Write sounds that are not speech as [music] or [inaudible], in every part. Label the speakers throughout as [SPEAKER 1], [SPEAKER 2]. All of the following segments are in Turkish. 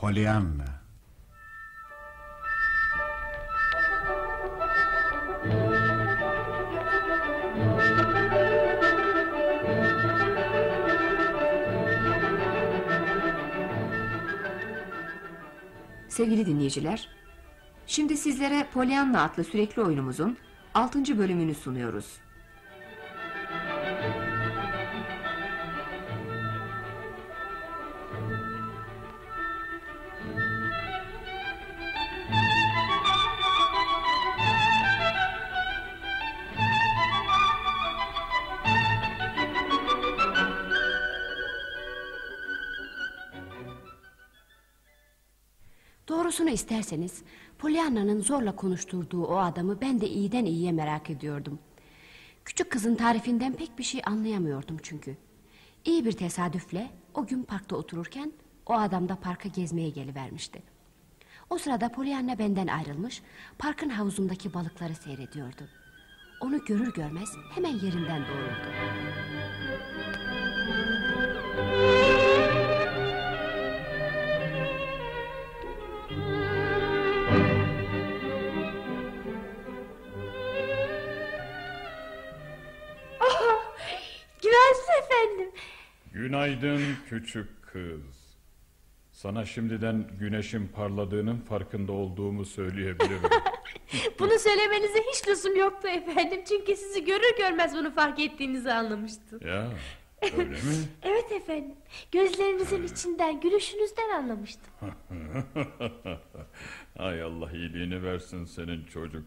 [SPEAKER 1] Pollyanna
[SPEAKER 2] Sevgili dinleyiciler, şimdi sizlere Pollyanna adlı sürekli oyunumuzun 6. bölümünü sunuyoruz. Doğrusunu isterseniz Pollyanna'nın zorla konuşturduğu o adamı ben de iyiden iyiye merak ediyordum. Küçük kızın tarifinden pek bir şey anlayamıyordum çünkü. İyi bir tesadüfle o gün parkta otururken o adam da parka gezmeye gelivermişti. O sırada Pollyanna benden ayrılmış, parkın havuzundaki balıkları seyrediyordu. Onu görür görmez hemen yerinden doğruldu.
[SPEAKER 3] Günaydın
[SPEAKER 4] küçük kız. Sana şimdiden güneşin parladığının farkında olduğumu söyleyebilirim. [laughs]
[SPEAKER 3] Bunu söylemenize hiç lüzum yoktu efendim. Çünkü sizi görür görmez bunu fark ettiğinizi anlamıştım.
[SPEAKER 4] ya öyle mi? [laughs]
[SPEAKER 3] Evet efendim. Gözlerinizin içinden, gülüşünüzden anlamıştım. [laughs]
[SPEAKER 4] Ay Allah iyiliğini versin senin çocuk.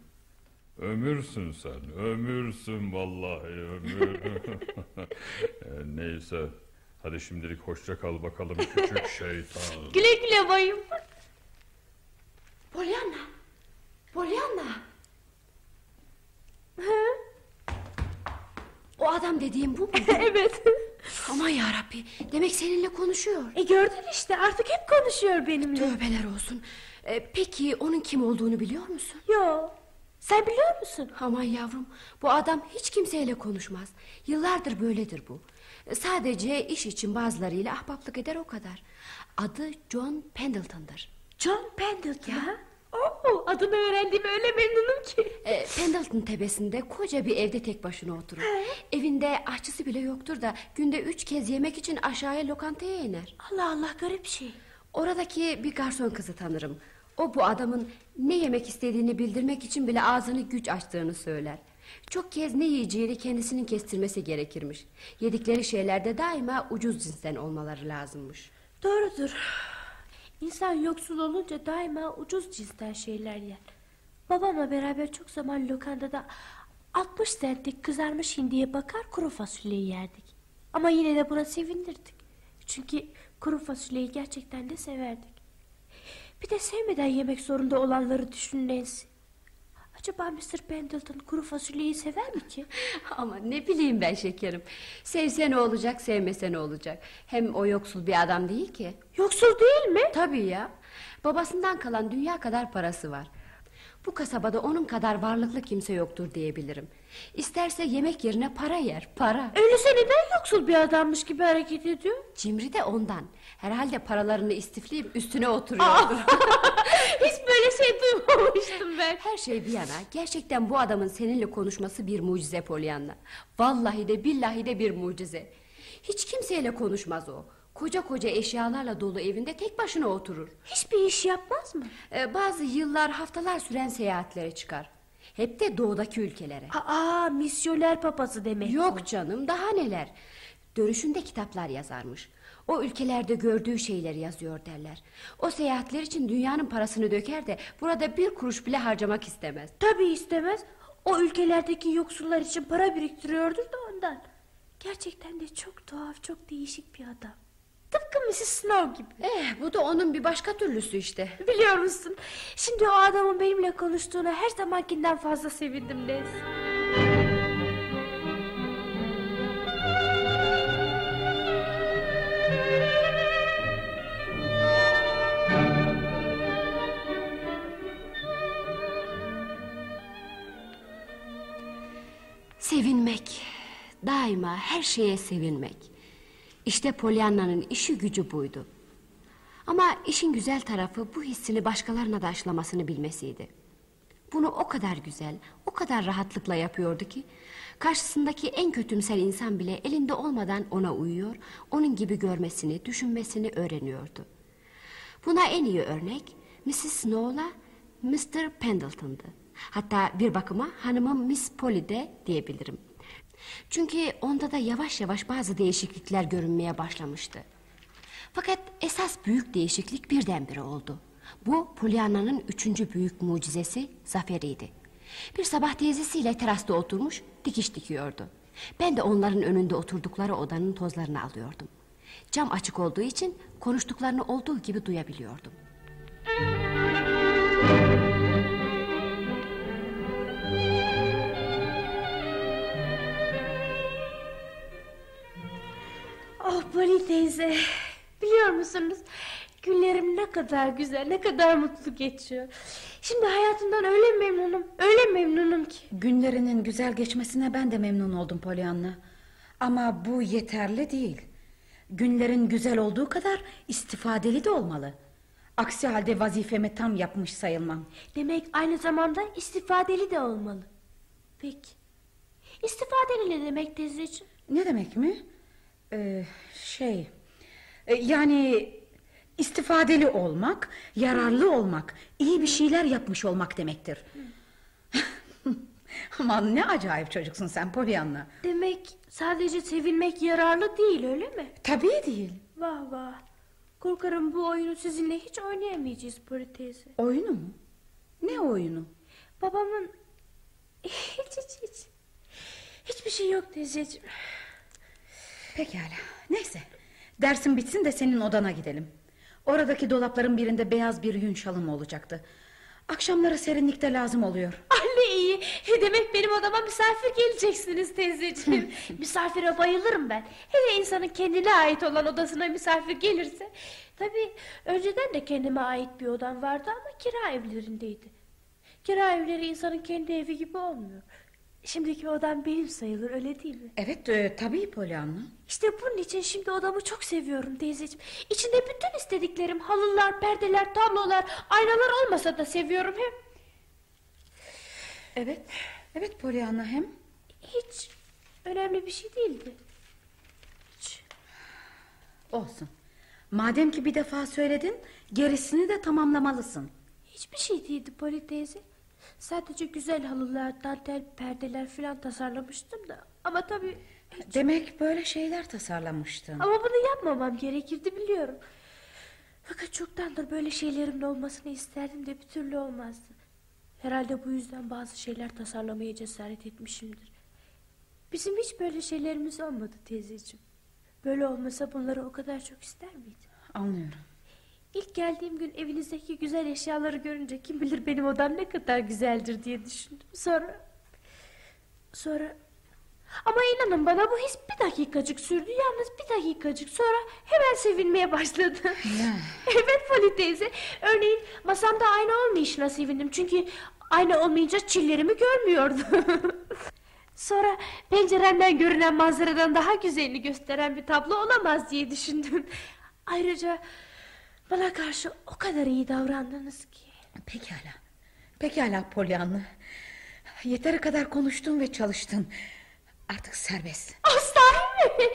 [SPEAKER 4] Ömürsün sen, ömürsün vallahi ömür. E, Neyse, hadi şimdilik hoşça kal bakalım küçük [laughs] şeytan.
[SPEAKER 3] Güle güle bayım.
[SPEAKER 2] Pollyanna! Pollyanna! O adam dediğim bu mu? [laughs]
[SPEAKER 3] evet.
[SPEAKER 2] Aman yarabbi demek seninle konuşuyor.
[SPEAKER 3] E gördün işte artık hep konuşuyor benimle.
[SPEAKER 2] Tövbeler olsun. Ee, peki onun kim olduğunu biliyor musun?
[SPEAKER 3] Yo. Sen biliyor musun?
[SPEAKER 2] Aman yavrum bu adam hiç kimseyle konuşmaz. Yıllardır böyledir bu. Sadece iş için bazılarıyla ahbaplık eder o kadar. Adı John Pendleton'dır.
[SPEAKER 3] John Pendleton ha? Oo, adını öğrendiğime öyle memnunum ki.
[SPEAKER 2] Ee, Pendleton tepesinde koca bir evde tek başına oturur. Evinde aşçısı bile yoktur da günde üç kez yemek için aşağıya lokantaya iner.
[SPEAKER 3] Allah Allah garip şey.
[SPEAKER 2] Oradaki bir garson kızı tanırım. O bu adamın ne yemek istediğini bildirmek için bile ağzını güç açtığını söyler. Çok kez ne yiyeceğini kendisinin kestirmesi gerekirmiş. Yedikleri şeylerde daima ucuz cinsten olmaları lazımmış.
[SPEAKER 3] Doğrudur. İnsan yoksul olunca daima ucuz cinsten şeyler yer. Babamla beraber çok zaman lokantada 60 centlik kızarmış hindiye bakar kuru fasulyeyi yerdik. Ama yine de buna sevinirdik. Çünkü kuru fasulyeyi gerçekten de severdik. Bir de sevmeden yemek zorunda olanları düşün Nancy. Acaba Mr. Pendleton kuru fasulyeyi sever mi ki? [laughs]
[SPEAKER 2] Ama ne bileyim ben şekerim. Sevse ne olacak sevmese ne olacak. Hem o yoksul bir adam değil ki.
[SPEAKER 3] Yoksul değil mi?
[SPEAKER 2] Tabii ya. Babasından kalan dünya kadar parası var. Bu kasabada onun kadar varlıklı kimse yoktur diyebilirim. İsterse yemek yerine para yer, para.
[SPEAKER 3] Öyleyse neden yoksul bir adammış gibi hareket ediyor?
[SPEAKER 2] Cimri de ondan. Herhalde paralarını istifleyip üstüne oturuyordur. [laughs]
[SPEAKER 3] Hiç böyle şey duymamıştım ben.
[SPEAKER 2] Her şey bir yana gerçekten bu adamın seninle konuşması bir mucize Pollyanna. Vallahi de billahi de bir mucize. Hiç kimseyle konuşmaz o. Koca koca eşyalarla dolu evinde tek başına oturur.
[SPEAKER 3] Hiçbir iş yapmaz mı?
[SPEAKER 2] Ee, bazı yıllar haftalar süren seyahatlere çıkar. Hep de doğudaki ülkelere.
[SPEAKER 3] Aa, misyoner papası demek.
[SPEAKER 2] Yok canım daha neler. Dönüşünde kitaplar yazarmış. O ülkelerde gördüğü şeyleri yazıyor derler. O seyahatler için dünyanın parasını döker de burada bir kuruş bile harcamak istemez.
[SPEAKER 3] Tabii istemez. O ülkelerdeki yoksullar için para biriktiriyordur da ondan. Gerçekten de çok tuhaf, çok değişik bir adam. Tıpkı Mrs. Snow gibi.
[SPEAKER 2] Eh bu da onun bir başka türlüsü işte.
[SPEAKER 3] Biliyor musun? Şimdi o adamın benimle konuştuğuna her zamankinden fazla sevindim Nancy.
[SPEAKER 2] Sevinmek. Daima her şeye sevinmek. İşte Pollyanna'nın işi gücü buydu. Ama işin güzel tarafı bu hissini başkalarına da aşılamasını bilmesiydi. Bunu o kadar güzel, o kadar rahatlıkla yapıyordu ki... ...karşısındaki en kötümser insan bile elinde olmadan ona uyuyor... ...onun gibi görmesini, düşünmesini öğreniyordu. Buna en iyi örnek Mrs. Snow'la Mr. Pendleton'dı. Hatta bir bakıma hanımım Miss Polly de diyebilirim. Çünkü onda da yavaş yavaş bazı değişiklikler görünmeye başlamıştı. Fakat esas büyük değişiklik birdenbire oldu. Bu Pollyanna'nın üçüncü büyük mucizesi zaferiydi. Bir sabah teyzesiyle terasta oturmuş dikiş dikiyordu. Ben de onların önünde oturdukları odanın tozlarını alıyordum. Cam açık olduğu için konuştuklarını olduğu gibi duyabiliyordum.
[SPEAKER 3] Oh Polly teyze. Biliyor musunuz? Günlerim ne kadar güzel, ne kadar mutlu geçiyor. Şimdi hayatımdan öyle memnunum, öyle memnunum ki.
[SPEAKER 1] Günlerinin güzel geçmesine ben de memnun oldum Pollyanna. Ama bu yeterli değil. Günlerin güzel olduğu kadar istifadeli de olmalı. Aksi halde vazifemi tam yapmış sayılmam.
[SPEAKER 3] Demek aynı zamanda istifadeli de olmalı. Peki. İstifadeli ne demek teyzeciğim?
[SPEAKER 1] Ne demek mi? Ee, şey... e, yani istifadeli olmak, yararlı olmak, iyi bir şeyler yapmış olmak demektir. [laughs] Aman ne acayip çocuksun sen Pollyanna.
[SPEAKER 3] Demek sadece sevilmek yararlı değil öyle mi?
[SPEAKER 1] Tabii değil.
[SPEAKER 3] Vah vah. Korkarım bu oyunu sizinle hiç oynayamayacağız Polly teyze.
[SPEAKER 1] Oyunu mu? Ne oyunu?
[SPEAKER 3] Babamın... [laughs] Hiç hiç hiç. Hiçbir şey yok teyzeciğim.
[SPEAKER 1] Pekala. Neyse. Dersin bitsin de senin odana gidelim. Oradaki dolapların birinde beyaz bir yün şalım olacaktı. Akşamları serinlikte lazım oluyor.
[SPEAKER 3] Anne iyi. Demek benim odama misafir geleceksiniz teyzeciğim. [laughs] Misafire bayılırım ben. Hele insanın kendine ait olan odasına misafir gelirse. Tabii önceden de kendime ait bir odam vardı ama kira evlerindeydi. Kira evleri insanın kendi evi gibi olmuyor. Şimdiki odam benim sayılır öyle değil mi?
[SPEAKER 1] Evet e, tabii Pollyanna.
[SPEAKER 3] İşte bunun için şimdi odamı çok seviyorum teyzeciğim. İçinde bütün istediklerim halılar, perdeler, tablolar, aynalar olmasa da seviyorum hem.
[SPEAKER 1] Evet. Evet Pollyanna hem.
[SPEAKER 3] Hiç önemli bir şey değildi. Hiç.
[SPEAKER 1] Olsun. Madem ki bir defa söyledin gerisini de tamamlamalısın.
[SPEAKER 3] Hiçbir şey değildi Poli teyze. Sadece güzel halılar, dantel, perdeler filan tasarlamıştım da. Ama tabii... hiç-
[SPEAKER 1] Demek böyle şeyler tasarlamıştın.
[SPEAKER 3] Ama bunu yapmamam gerekirdi biliyorum. Fakat çoktandır böyle şeylerin olmasını isterdim de bir türlü olmazdı. Herhalde bu yüzden bazı şeyler tasarlamaya cesaret etmişimdir. Bizim hiç böyle şeylerimiz olmadı teyzeciğim. Böyle olmasa bunları o kadar çok ister miydim?
[SPEAKER 1] Anlıyorum.
[SPEAKER 3] İlk geldiğim gün evinizdeki güzel eşyaları görünce kim bilir benim odam ne kadar güzeldir diye düşündüm. Sonra... Sonra... Ama inanın bana bu his bir dakikacık sürdü. Yalnız bir dakikacık sonra hemen sevinmeye başladım. [laughs] evet Poli teyze. Örneğin masamda ayna olmayışına sevindim. Çünkü ayna olmayınca çillerimi görmüyordum. [laughs] Sonra penceremden görünen manzaradan daha güzelini gösteren bir tablo olamaz diye düşündüm. Ayrıca bana karşı o kadar iyi davrandınız ki.
[SPEAKER 1] Pekala. Pekala Pollyanna. Yeteri kadar konuştun ve çalıştın. Artık serbest.
[SPEAKER 3] Aslan? [laughs]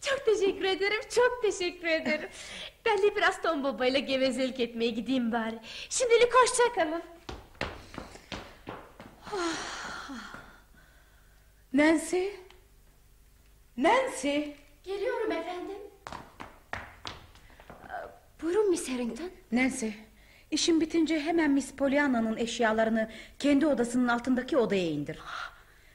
[SPEAKER 3] Çok teşekkür ederim, çok teşekkür ederim. [laughs] Ben de biraz Tom babayla gevezelik etmeye gideyim bari. Şimdilik hoşça kalın.
[SPEAKER 1] Nancy. Nancy.
[SPEAKER 2] Geliyorum efendim. Buyurun Miss Harrington.
[SPEAKER 1] Nancy. İşin bitince hemen Miss Pollyanna'nın eşyalarını kendi odasının altındaki odaya indir.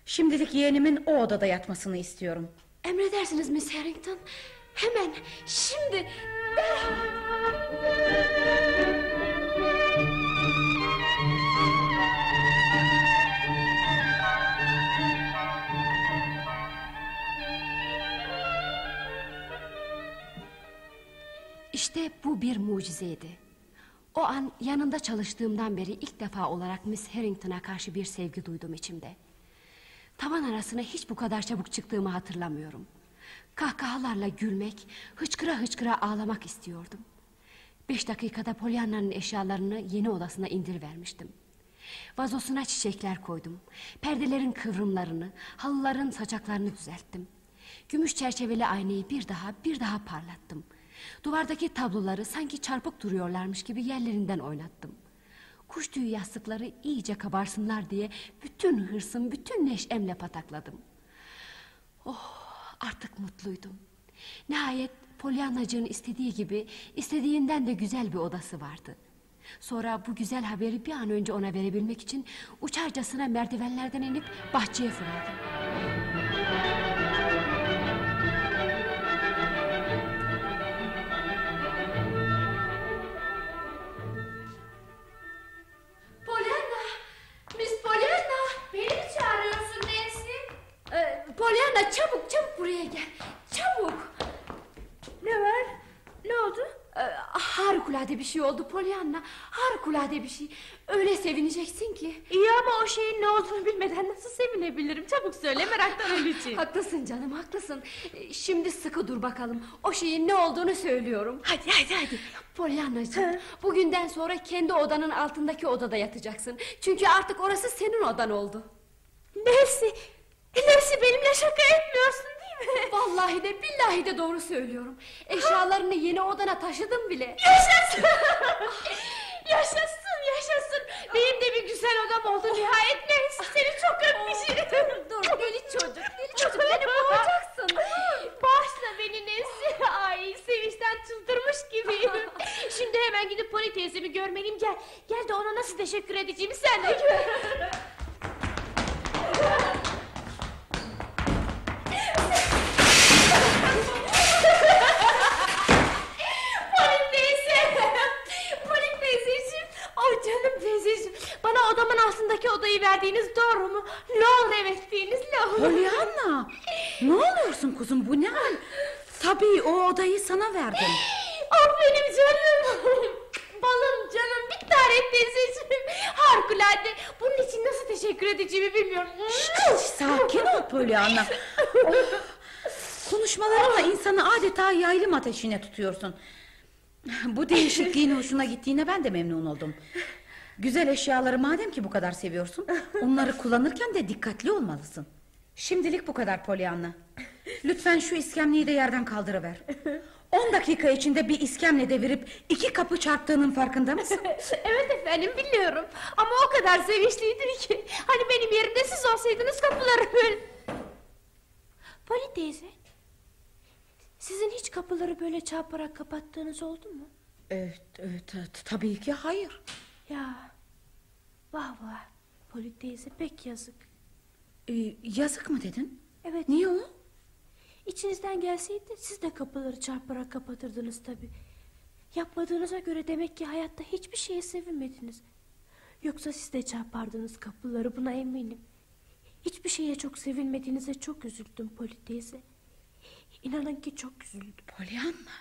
[SPEAKER 1] Şimdilik yeğenimin o odada yatmasını istiyorum.
[SPEAKER 2] Emredersiniz Miss Harrington. Hemen, şimdi. İşte bu bir mucizeydi. O an yanında çalıştığımdan beri ilk defa olarak Miss Harrington'a karşı bir sevgi duydum içimde. Tavan arasına hiç bu kadar çabuk çıktığımı hatırlamıyorum. Kahkahalarla gülmek, hıçkıra hıçkıra ağlamak istiyordum. Beş dakikada Pollyanna'nın eşyalarını yeni odasına indirivermiştim. Vazosuna çiçekler koydum. Perdelerin kıvrımlarını, halıların saçaklarını düzelttim. Gümüş çerçeveli aynayı bir daha bir daha parlattım. Duvardaki tabloları sanki çarpık duruyorlarmış gibi yerlerinden oynattım. Kuş tüyü yastıkları iyice kabarsınlar diye bütün hırsım, bütün neşemle patakladım. Oh, artık mutluydum. Nihayet Pollyanna'cığın istediği gibi, istediğinden de güzel bir odası vardı. Sonra bu güzel haberi bir an önce ona verebilmek için uçarcasına merdivenlerden inip bahçeye fırladım.
[SPEAKER 3] Pollyanna
[SPEAKER 2] çabuk çabuk buraya gel. Çabuk.
[SPEAKER 3] Ne var? Ne oldu?
[SPEAKER 2] Ee, harikulade bir şey oldu Pollyanna. Harikulade bir şey. Öyle sevineceksin ki.
[SPEAKER 3] İyi ama o şeyin ne olduğunu bilmeden nasıl sevinebilirim? Çabuk söyle meraktan öleceğim.
[SPEAKER 2] Haklısın canım haklısın. Ee, Şimdi sıkı dur bakalım. O şeyin ne olduğunu söylüyorum.
[SPEAKER 3] hadi hadi hadi.
[SPEAKER 2] Pollyana'cığım bugünden sonra kendi odanın altındaki odada yatacaksın. Çünkü artık orası senin odan oldu.
[SPEAKER 3] Nancy! Nancy benimle şaka etmiyorsun değil mi?
[SPEAKER 2] Vallahi de billahi de doğru söylüyorum. Eşyalarını yeni odana taşıdım bile.
[SPEAKER 3] Yaşasın! [laughs] yaşasın yaşasın. Benim de bir güzel odam oldu nihayet Nancy. Seni çok öpmüşüm.
[SPEAKER 2] Dur deli çocuk deli [laughs] çocuk beni boğacaksın. [laughs]
[SPEAKER 3] Bağışla beni Nancy. Ay sevinçten çıldırmış gibiyim. Şimdi hemen gidip Poli teyzemi görmeliyim. Gel, gel de ona nasıl teşekkür edeceğimi sen de gör. Odayı verdiğiniz doğru mu? Ne olur evet deyiniz ne olur.
[SPEAKER 1] Pollyanna ne oluyorsun kuzum bu ne hal? Tabii o odayı sana verdim. [gasps]
[SPEAKER 3] Ah benim canım. [laughs] Balım canım bir tane teyzeciğim. Harikulade. Bunun için nasıl teşekkür edeceğimi bilmiyorum.
[SPEAKER 1] Sakin ol Pollyanna. Oh, [laughs] konuşmalarınla insanı adeta yaylım ateşine tutuyorsun. Bu değişikliğin hoşuna gittiğine ben de memnun oldum. Güzel eşyaları madem ki bu kadar seviyorsun... [laughs] ...onları kullanırken de dikkatli olmalısın. Şimdilik bu kadar Pollyanna. Lütfen şu iskemleyi de yerden kaldırıver. [laughs] On dakika içinde bir iskemle devirip iki kapı çarptığının farkında mısın? [laughs]
[SPEAKER 3] evet efendim biliyorum. Ama o kadar sevinçliydim ki. Hani benim yerimde siz olsaydınız kapıları böyle... Poli teyze. Sizin hiç kapıları böyle çarparak kapattığınız oldu mu?
[SPEAKER 1] Evet, evet, tabii ki hayır.
[SPEAKER 3] Ya. Vah vah. Poli teyze pek yazık.
[SPEAKER 1] Ee, yazık mı dedin?
[SPEAKER 3] Evet.
[SPEAKER 1] Niye o?
[SPEAKER 3] İçinizden gelseydi siz de kapıları çarparak kapatırdınız tabi. Yapmadığınıza göre demek ki hayatta hiçbir şeye sevinmediniz. Yoksa siz de çarpardınız kapıları buna eminim. Hiçbir şeye çok sevinmediğinize çok üzüldüm Poli teyze. İnanın ki çok üzüldüm.
[SPEAKER 1] Pollyanna.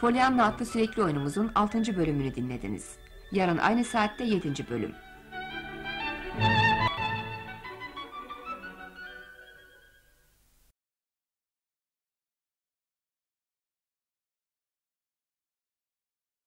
[SPEAKER 5] Pollyanna adlı sürekli oyunumuzun 6. bölümünü dinlediniz. Yarın aynı saatte 7. bölüm.